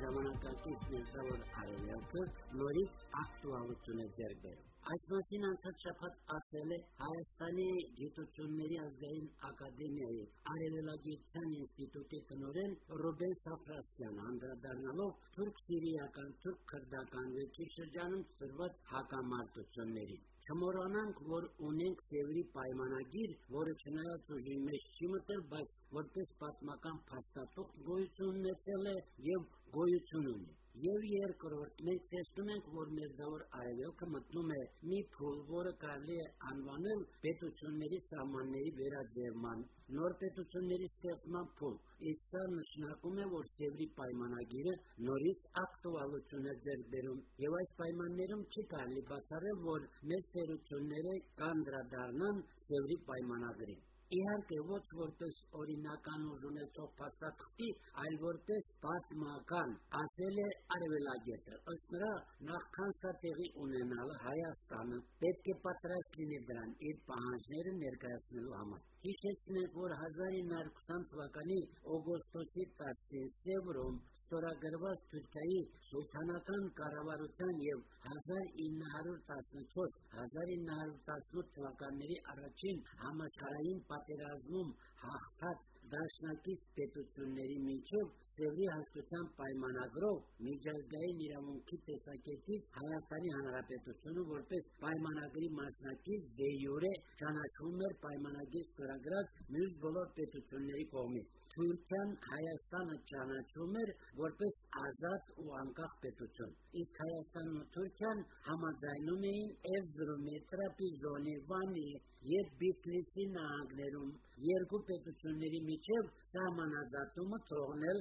ժամանակակից մերձավոր արևելքը, նորից ակտուալություն է ձեռք բերում։ Այս մասին անցած շաբաթ ասել է Հայաստանի Գիտությունների ազգային ակադեմիայի Արևելագիտության ինստիտուտի տնօրեն Ռուբեն Սաֆրասյանը, անդրադառնալով թուրք-սիրիական, թուրք-քրդական վեճի շրջանում ծրված հակամարտություններին։ Չմոռանանք, որ ունենք Սևրի պայմանագիր, որը չնայած ուժի մեջ չի մտել, բայց որպես պատմական փաստաթուղթ գոյություն ունեցել է եւ գոյություն ունի։ Եվ երկրորդ, մենք տեսնում ենք, որ Մերձավոր Արևելքը մտնում է մի փուլ, որը կարելի է անվանել պետությունների սահմանների վերաձևման, նոր պետությունների ստեղծման փուլ։ Իսկ սա նշանակում է, որ Սևրի պայմանագիրը նորից ակտուալություն է ձեռք բերում, եւ այս պայմաններում չի կարելի բացառել, որ մեր ծերությունները կանդրադառնան Սևրի պայմանագրին։ Իհարկե ոչ որպես օրինական ուժ ունեցող փաստաթղթի, այլ որպես պատմական, ասել է Արևելագետը։ Ըստ նրա, նախքան սա տեղի ունենալը Հայաստանը պետք է պատրաստ լինի դրան իր պահանջները ներկայացնելու համար։ Հիշեցնենք, որ 1920 թվականի օգոստոսի 10-ին Սևրում ստորագրված Թուրքիայի սուլթանական կառավարության եւ 1914-1918 թվականների առաջին համաշխարհային պատերազմում հաղթած դաշնակից պետությունների միջև Սևրի հաստության պայմանագրով միջազգային իրավունքի տեսակետից Հայաստանի Հանրապետությունը որպես պայմանագրի մասնակից դե յուրե ճանաչվում էր պայմանագրի ստորագրած մյուս բոլոր պետությունների կողմից։ Թուրքիան Հայաստանը ճանաչում էր որպես ազատ ու անկախ պետություն։ Իսկ Հայաստանն ու Թուրքիան համաձայնում էին Էվրոմետրապի զոնի Վանի եւ Բիթլիսի նահանգներում երկու պետությունների միջև սահմանազատումը թողնել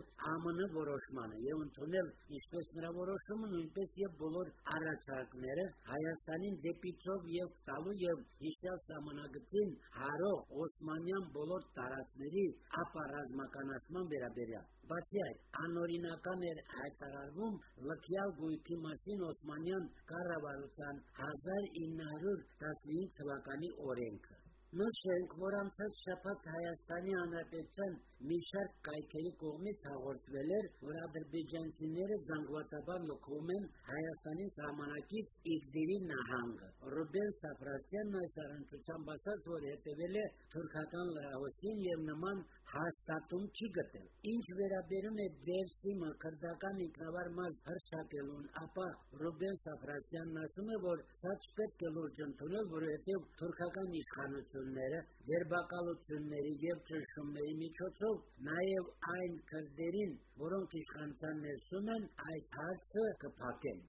ԱՄՆ որոշմանը եւ ընդունել ինչպես նրա որոշումը նույնպես եւ բոլոր առաջարկները Հայաստանին դեպի ծով եւ տալու եւ հիշյալ սահմանագծին հարող Օսմանյան բոլոր տարածքների ապառազմականացման վերաբերյալ Բացի այդ, անօրինական էր հայտարարվում լքյալ գույքի մասին Օսմանյան կառավարության 1915 թվականի օրենքը։ Նշենք, որ անցած շաբաթ Հայաստանի Հանրապետության մի շարք կայքերի կողմից հաղորդվել էր, որ ադրբեջանցիները զանգվածաբար լքվում են Հայաստանի սահմանակից Իգդիրի նահանգը։ Ռուբեն Սաֆրասյանն այս առընչությամբ ասաց, որ հետևել է թուրքական լրահոսին եւ նման հաստատում չի գտել։ Ինչ վերաբերում է Դերսի մակարդական ինքնավար մաս հրշակելուն, ապա Ռուբեն Սաֆրասյանն ասում է, որ սա չպետք է լուրջ ընդունել, որովհետև թուրքական իշխանությունները դերբակալությունների եւ ճնշումների միջոցով նաեւ այն քրդերին, որոնք իշխանության ներսում են, այդ հարցը կփակեն։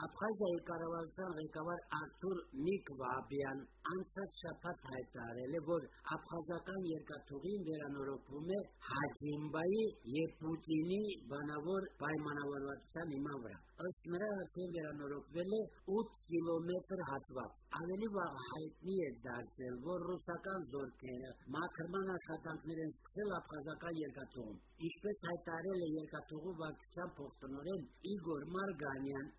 Աբխազիայի կառավարության ղեկավար Արթուր Նիկվաբյան անցած շաբաթ հայտարարել է, որ աբխազական երկաթուղին վերանորոգվում է Հաջիմբայի եւ Պուտինի բանավոր պայմանավորվածության հիման վրա։ Ըստ նրա արդեն վերանորոգվել է 8 կիլոմետր հատված։ Ավելի վաղ հայտնի է դարձել, որ ռուսական զորքերը մաքրման աշխատանքներ են սկսել աբխազական երկաթուղում։ Ինչպես հայտարարել է երկաթուղու վարչության փոխտնօրեն Իգոր Մարգանյան,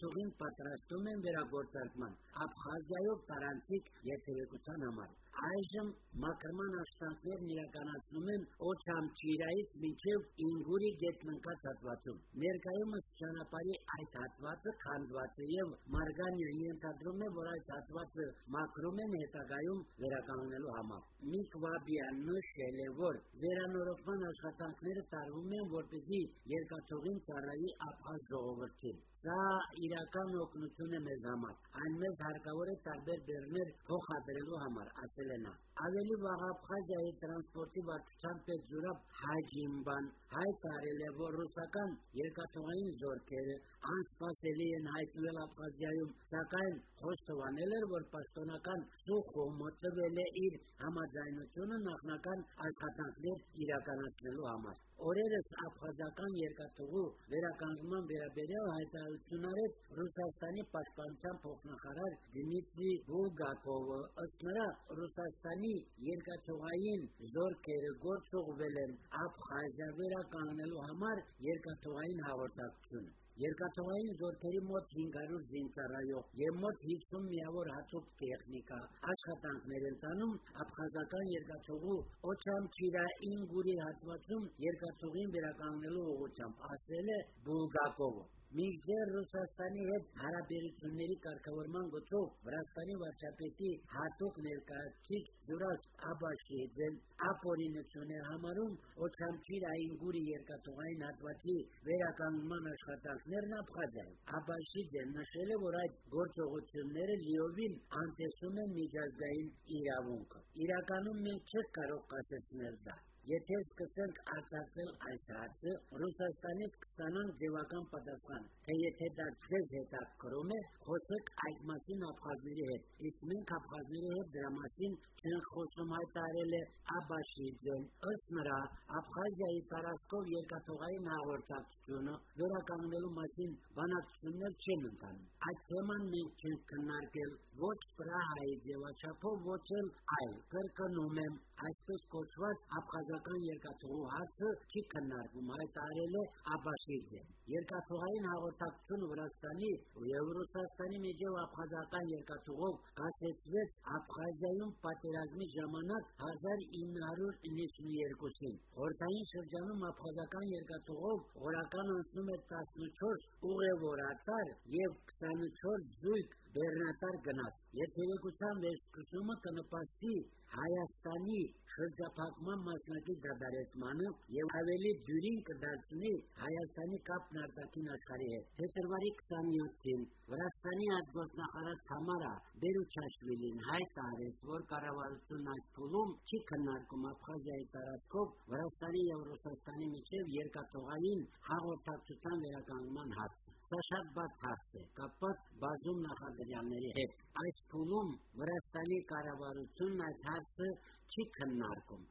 երկաթուղին պատրաստում են վերագործարկման Աբխազիայով տարանցիկ երթևեկության համար։ Այժմ մակրման աշխատանքներն իրականացնում են Օչամչիրայից մինչև Ինգուրի գետնընկած հատվածում։ Ներկայումս ճանապարհի այդ հատվածը քանդված է եւ Մարգանյանը ենթադրում է, որ այս հատվածը մակրում են հետագայում վերականգնելու համար։ Միկվաբյան նշել է, որ վերանորոգման աշխատանքները տարվում են, որպեսզի երկաթողին ծառայի ափած ժողովրդին։ Սա իրական օգնություն է մեզ համար։ Այն մեզ հարկավոր է տարբեր բեռներ փոխադրելու համար, ասել է նա։ Ավելի վաղ Աբխազիայի տրանսպորտի վարչության պետ Զուրաբ Հաջիմբան հայտարարել է, որ ռուսական երկաթողային զորքերը անսպասելի են հայտնվել Աբխազիայում, սակայն խոստովանել էր, որ պաշտոնական Սուխոմը տվել է իր համաձայնությունը նախնական աշխատանքներ իրականացնելու համար։ Օրերս աբխազական երկաթուղու վերականգնման վերաբերյալ հայտարարություն արեց Ռուսաստանի պաշտպանության փոխնախարար Դմիտրի Բուլգակովը։ Ըստ նրա Ռուսաստանի երկաթուղային զորքերը գործողվել են Աբխազիա վերականգնելու համար երկաթուղային հաղորդակցությունը։ Երկաթողային զորքերի մոտ 500 զինծառայող եւ մոտ 50 միավոր հատուկ տեխնիկա աշխատանքներ են տանում աբխազական երկաթողու Օչամչիրային գուրի հատվածում երկաթողին վերականգնելու ուղղությամբ, ասել է Բուլգակովը։ Մինչդեռ Ռուսաստանի հետ հարաբերությունների կարգավորման գծով Վրաստանի վարչապետի հատուկ ներկայացուցիչ Ջուրաս Աբաշիդեն ապօրինություն է համարում Օչամչիր Այնգուրի երկաթողային հատվածի վերականգնման աշխատանքներն Աբխազիայում։ Աբաշիդեն նշել է, որ այդ գործողությունները լիովին անտեսում են միջազգային իրավունքը։ Իրականում մենք չենք կարող կասեցնել դա։ Եթե սկսենք արտացնել այս հարցը, Ռուսաստանից կստանանք ձևական պատասխան, թե եթե դա ձեզ հետաքրում է, խոսեք այդ մասին աբխազների հետ։ Իսկ մենք աբխազների հետ դրա մասին չենք խոսում հայտարել է Աբաշիդեն։ Ըստ նրա, Աբխազիայի տարածքով երկաթողային հաղորդակցությունը վերականգնելու մասին բանակցություններ չեն ընթանում։ Այդ թեման մենք չենք քննարկել ոչ Պրահայի ձևաչափով, ոչ էլ այլ։ Կրկնում եմ, այսպես կոչված աբխազական երկաթողու հարցը չի քննարկվում, հայտարարել է Աբաշիդեն։ Երկաթողային հաղորդակցությունը Վրաստանի եւ Ռուսաստանի միջև աբխազական երկաթողով կասեցվեց Աբխազիայում պատերազմի ժամանակ 1992-ին։ Խորհրդային շրջանում աբխազական երկաթողով օրական անցնում է 14 ուղևորատար եւ 24 զույգ բեռնատար գնաց։ Երթևեկության վերսկսումը կնպաստի Հայաստանի շրջափակման մասնակի դադարեցմանը եւ ավելի դյուրին կդարձնի Հայաստանի կապն արտաքին աշխարհի հետ։ Փետրվարի 27-ին Վրաստանի արտգործնախարար Թամարա Բերուչաշվիլին հայտարարեց, որ կառավարությունն այս փուլում չի քննարկում Աբխազիայի տարածքով Վրաստանի եւ Ռուսաստանի միջև երկաթողային հաղորդակցության վերականգնման հարցը։ Սա շատ բաց հարց է, կապված բազում նախադրյալների հետ։ Այս փուլում Վրաստանի կառավարությունն այդ հարցը չի քննարկում,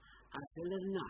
ասել էր նա։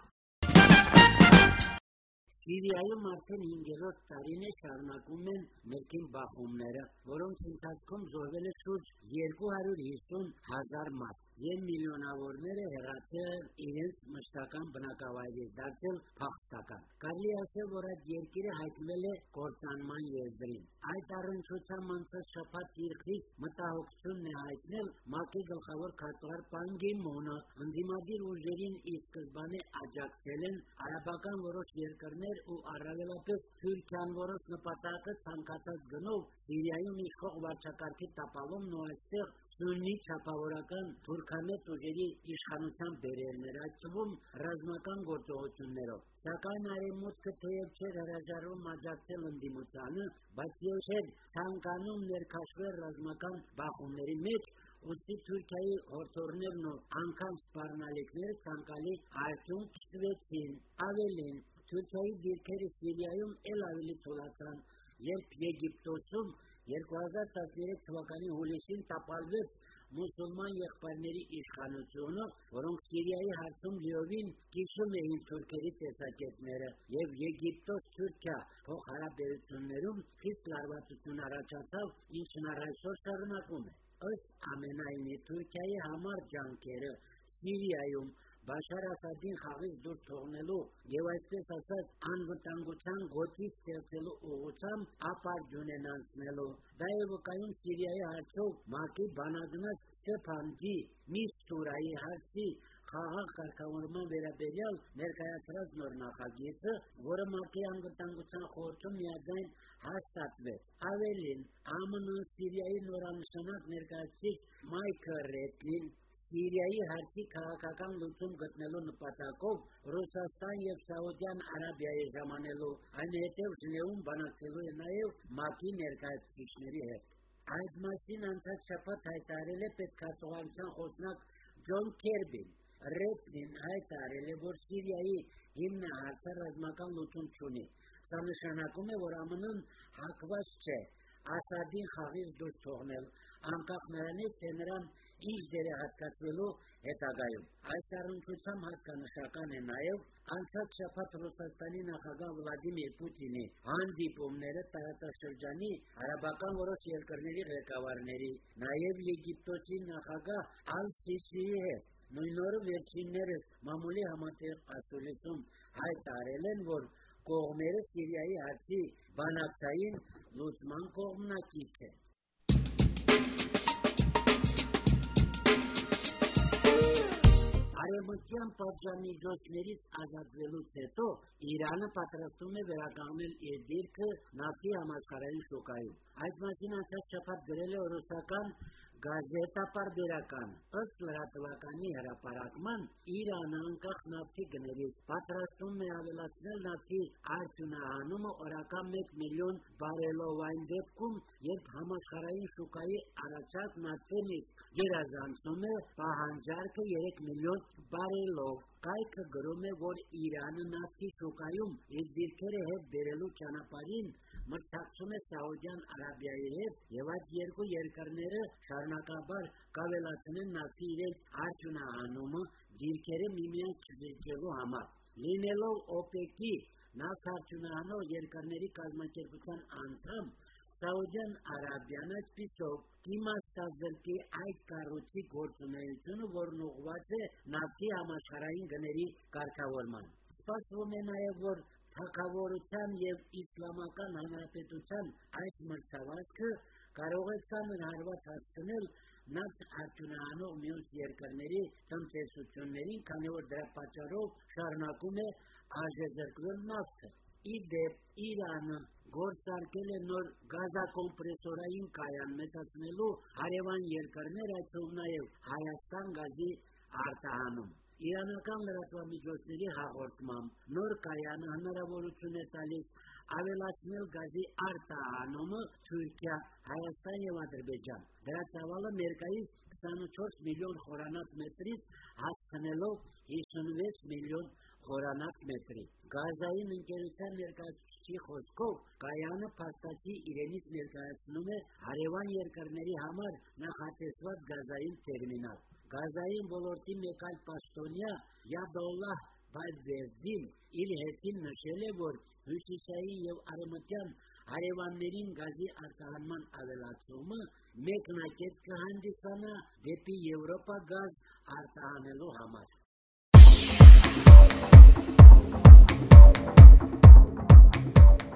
Սիրիայում արդեն 5-րդ տարին է շարունակում են ներքին բախումները, որոնց ընթացքում զոհվել է շուրջ 250 հազար մարդ եւ միլիոնավորները հեռացել իրենց մշտական բնակավայրից, դարձել փախստական։ Կարելի ասել, որ այդ երկիրը հայտնվել է կործանման եզրին։ Այդ առնչությամբ անցած իր խիստ մտահոգությունն է հայտնել ՄԱԿ-ի գլխավոր քարտուղար Պան Գի Մոնը, ընդդիմադիր ուժերին ի սկզբանե աջակցել են արաբական որոշ երկրներ ու առավելապես Թուրքիան, որոնց նպատակը ցանկացած գնով Սիրիայում իշխող վարչակարգի տապալումն ու այստեղ սուննի չափավորական թուրքամետ ուժերի իշխանության բերելներ, այդ թվում ռազմական գործողություններով։ Սակայն արևմուտքը թեև չէր հրաժարվում աջակցել ընդդիմությանը, բայց եւ ցանկանում ներքաշվել ռազմական բախումների մեջ, Ոստի Թուրքիայի հորթորներն ու անգամ սպառնալիքները ցանկալի արդյունք չտվեցին։ Ավելին, Թուրքիայի դիրքերը Սիրիայում ել ավելի թուլացան, երբ Եգիպտոսում 2013 թվականի հուլիսին տապալվեց մուսուլման եղբայրների իշխանությունը, որոնք Սիրիայի հարցում լիովին կիսում էին թուրքերի տեսակետները, եւ Եգիպտոս-Թուրքիա փոխհարաբերություններում խիստ լարվածություն առաջացավ, ինչն առ այսօր շարունակում է։ Ըստ ամենայնի Թուրքիայի համար ջանքերը Սիրիայում Բաշար Ասադին խաղից դուրս թողնելու եւ այսպես ասած անվտանգության գոտի ստեղծելու ուղղությամբ ապարդյուն են անցնելու։ Դա է վկայում Սիրիայի հարցով ՄԱԿ-ի բանագնաց Ստեփան-ջի Միսթուրայի հարցի խաղաղ կարգավորման վերաբերյալ ներկայացրած նոր նախագիծը, որը ՄԱԿ-ի անվտանգության խորհրդում միաձայն հաստատվեց։ Ավելին, ԱՄՆ Սիրիայի նորանշանակ ներկայացուցիչ Մայքլ Ռեդլին Սիրիայի հարցի քաղաքական լուծում գտնելու նպատակով Ռուսաստան եւ Սաուդյան Արաբիայի ժամանելու, այնուհետև Ժնևում բանակցելու է նաեւ ՄԱԿ-ի ներկայացուցիչների հետ։ Այդ մասին անցած շաբաթ հայտարարել է պետքարտուղարության խոսնակ Ջոն Քերբին։ Ռեդլին հայտարարել է, որ Սիրիայի հիմնահարցը ռազմական լուծում չունի։ Սա նշանակում է, որ ԱՄՆ-ն հակված չէ Ասադին խաղից դուրս թողնել, անկախ նրանից, թե նրան ինչ դեր է հատկացվելու հետագայում։ Այս առնչությամբ հատկանշական է նաև անցած շաբաթ Ռուսաստանի նախագահ Վլադիմիր Պուտինի հանդիպումները տարածաշրջանի արաբական որոշ երկրների ղեկավարների, նաև Եգիպտոսի նախագահ Ալ-Սիսիի հետ։ Նույն օրը վերջիններս մամուլի համատեղ ասուլիսում հայտարարել են, որ կողմերը Սիրիայի հարցի բանակցային լուծման կողմնակից են։ Արևմտյան պատժամիջոցներից ազատվելուց հետո Իրանը պատրաստում է վերականգնել իր դիրքը նավթի համաշխարհային շուկայում։ Այդ մասին անցած շաբաթ գրել է ռուսական Գազետա Պարբերական ըստ լրատվականի հրապարակման Իրանը անկախ նավթի գներից պատրաստում է ավելացնել նավթի արդյունահանումը օրական 1 միլիոն բարելով այն դեպքում, երբ համաշխարհային շուկայի առաջած նավթից գերազանցում է պահանջարկը 3 միլիոն բարելով։ Կայքը գրում է, որ Իրանը նավթի շուկայում իր դիրքերը հետ բերելու ճանապարհին մրցակցում է Սաուդյան Արաբիայի հետ եւ այդ երկու երկրները շարունակաբար կավելացնեն նավթի իրենց արդյունահանումը դիրքերը միմյանց չզիջելու համար։ Լինելով OPEC-ի նավթարդյունահանող երկրների կազմակերպության անդամ, Սաուդյան Արաբիան այսպիսով կիմաստազրկի այդ կառույցի գործունեությունը, որն ուղղված է նավթի համաշխարհային գների կարգավորման։ Սպասվում է նաև, որ թակավորության եւ իսլամական հանրապետության այս մրցավազքը կարող է ցաներ հարված հասցնել նավթ արդյունահանող մյուս երկրների տնտեսություններին, քանի որ դրա պատճառով շարունակում է արժեզրկվել նավթը։ Իդեպ Իրանը գործարկել է նոր գազակոմպրեսորային կայան մեծացնելու հարևան երկրներ, այսօր նաև Հայաստան գազի արտահանում։ Իրանական լրատվամիջոցների հաղորդմամբ նոր կայանը հնարավորություն է տալիս ավելացնել գազի արտահանումը Թուրքիա, Հայաստան եւ Ադրբեջան։ Դրա ծավալը ներկայիս 24 միլիոն խորանաց մետրից հասցնելով 56 միլիոն խորանաց մետրի։ Գազային ընկերության ներկայացուցիչի խոսքով կայանը փաստացի իրենից ներկայացնում է հարևան երկրների համար նախատեսված գազային տերմինալ։ Գազային ոլորտի մեկ այլ պաշտոնյա Յադոլլահ Բայդերդին իր հետին նշել է, որ հյուսիսային եւ արևմտյան հարևաններին գազի արտահանման ավելացումը մեկնակետ կհանդիսանա դեպի Եվրոպա գազ արտահանելու համար։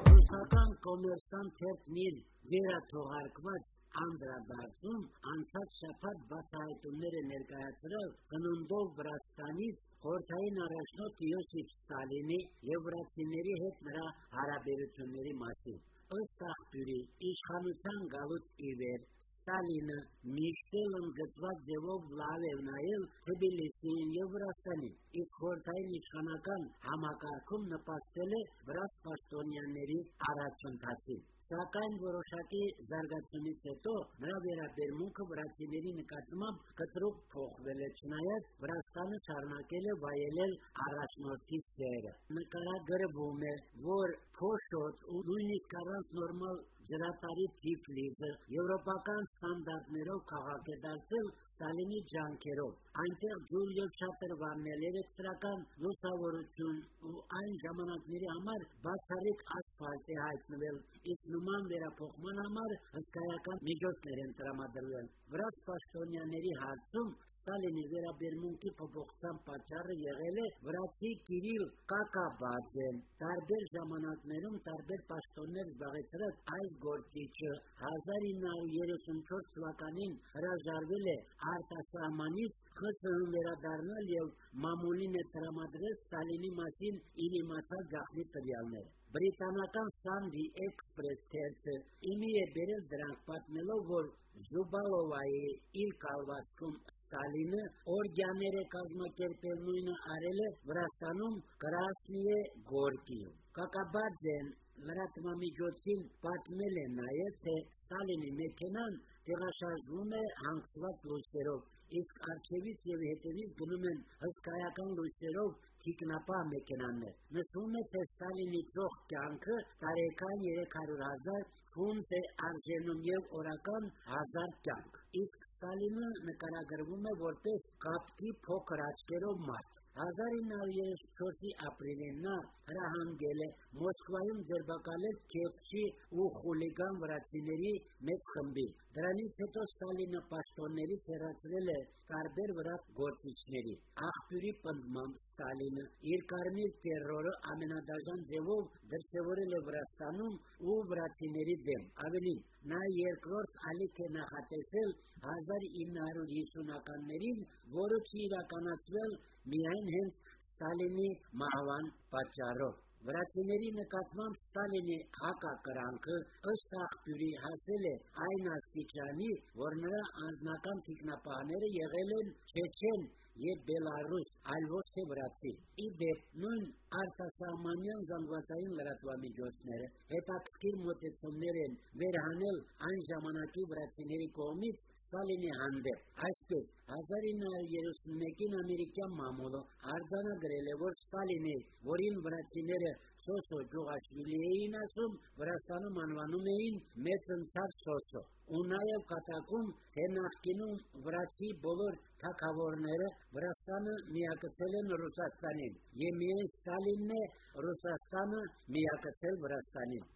Ռուսական կոմերսանտ թերթն իր վերաթողարկված անդրադարձում անցած շաբաթ բացահայտումներ է ներկայացրել ծնունդով Վրաստանից խորհրդային առաջնորդ Յոսիֆ Ստալինի եւ վրացիների հետ նրա հարաբերությունների մասին։ Ըստ աղբյուրի իշխանության գալուց ի վեր Ստալինը միշտ ընդգծված ձևով լավ է նայել Թբիլիսիին եւ Վրաստանին, իսկ խորհրդային իշխանական համակարգում նպաստել է վրաց պաշտոնյաների առաջընթացին։ Սակայն որոշակի զարգացումից հետո նրա վերաբերմունքը վրացիների նկատմամբ կտրուկ փոխվել է, չնայած Վրաստանը շարունակել է վայելել առաջնորդի սերը։ Նկարագրվում է, որ փոշոտ ու նույնիսկ առանց նորմալ ջրատարի Թիֆլիսը եվրոպական ստանդարտներով քաղաք է դարձել Ստալինի ջանքերով։ Այնտեղ ջուր եւ շատրվան էլեկտրական լուսավորություն ու այն ժամանակների համար բացառիկ ասֆալտ է հայտնվել, իսկ նման վերափոխման համար հսկայական միջոցներ են տրամադրվել։ Վրաց պաշտոնյաների հարցում Ստալինի վերաբերմունքի փոփոխության պատճառը եղել է վրացի Կիրիլ Կակաբաձեն։ Տարբեր ժամանակներում տարբեր պաշտոններ զբաղեցրած այս գործիչը 1934 թվականին հրաժարվել է արտասահմանից ԽՍՀՄ վերադառնալ եւ մամուլին է տրամադրել Ստալինի մասին իր իմացած գաղտնի տվյալներ։ Բրիտանական Sunday Express թերթը իմի է բերել դրանք պատմելով, որ Զուբալովայի իր կալվածքում Ստալինը օրգյաներ է կազմակերպել նույնը արել է Վրաստանում Կրասնիե Գորկիում։ Կակաբաձեն լրատվամիջոցին պատմել է նաև, թե Ստալինի մեքենան տեղաշարժվում է հանգստված լույսերով, իսկ արջևից եւ հետևից գնում են հսկայական լույսերով թիկնապահ մեքենաներ։ Նշվում է, թե Ստալինի ծող կյանքը տարեկան 300.000 ֆունտ է արժենում եւ օրական 1000 կյանք։ Իսկ Ստալինը նկարագրվում է որպես կապկի փոքր աչքերով մարդ։ 1934-ի ապրիլին նա հրահանգել է Մոսկվայում ձերբակալել քեփչի ու խուլիգան վրացիների մեծ խմբի։ Դրանից հետո Ստալինը պաշտոններից հեռացրել է տարբեր վրա գործիչների։ Աղբյուրի պնդմամբ Ստալինը իր կարմիր terrorը ամենադաժան ձևով դրսևորել է Վրաստանում ու վրացիների դեմ։ Ավելին, նա երկրորդ ալիք է նախատեսել 1950-ականներին, որը չի իրականացվել միայն հենց Ստալինի մահվան պատճառով։ Վրացիների նկատմամբ Ստալինի հակակրանքը ըստ աղբյուրի հասել է այն աստիճանի, որ նրա անձնական թիկնապահները եղել են Չեչեն եւ Բելարուս, այլ ոչ թե վրացի։ Ի դեպ, նույն արտասահմանյան զանգվածային լրատվամիջոցները հետաքրքիր մոտեցումներ են վերհանել այն ժամանակի վրացիների կողմից Ստալինի հանդեպ։ Այսպես 1931-ին ամերիկյան մամուլը արձանագրել է, որ Ստալինի, որին վրացիները Սոսո Ջուղաշվիլի էին ասում, Վրաստանում անվանում էին մեծընթաց Սոսո։ Ու նաև կատակում, թե նախկինում վրացի բոլոր թակավորները Վրաստանը միակցել են Ռուսաստանին, եւ միայն Ստալինն է Ռուսաստանը միակցել Վրաստանին։